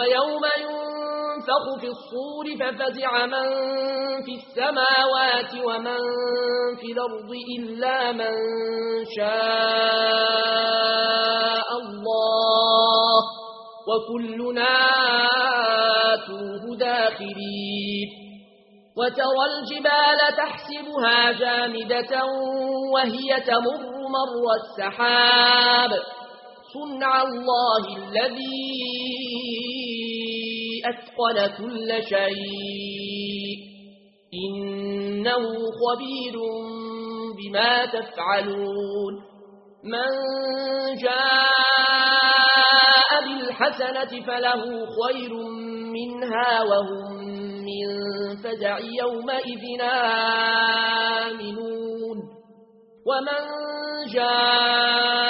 ويوم ينفخ في الصور ففزع من في السماوات ومن في الأرض إلا من شاء الله وكلنا توه داخلين وترى الجبال تحسبها جامدة وهي تمر مر السحاب صنع الله الذي أتقل كل شيء. إنه خبير بما تفعلون. من جاء بالحسنة فله خير منها وهم من فزع يومئذ آمنون. ومن جاء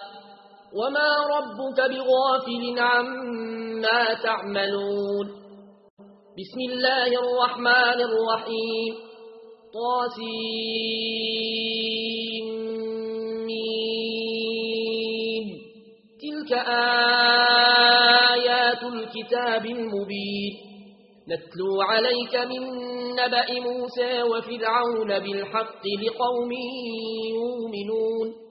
وما ربك بغافل عما تعملون بسم الله الرحمن الرحيم طاسمين تلك آيات الكتاب المبين نتلو عليك من نبأ موسى وفرعون بالحق لقوم يؤمنون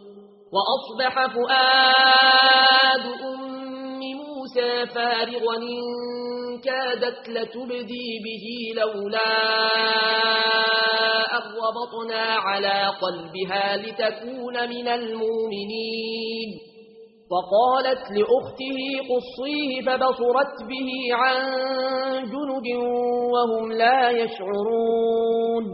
وأصبح فؤاد أم موسى فارغا إن كادت لتبدي به لولا أربطنا على قلبها لتكون من المؤمنين. فقالت لأخته قصيه فبصرت به عن جنب وهم لا يشعرون.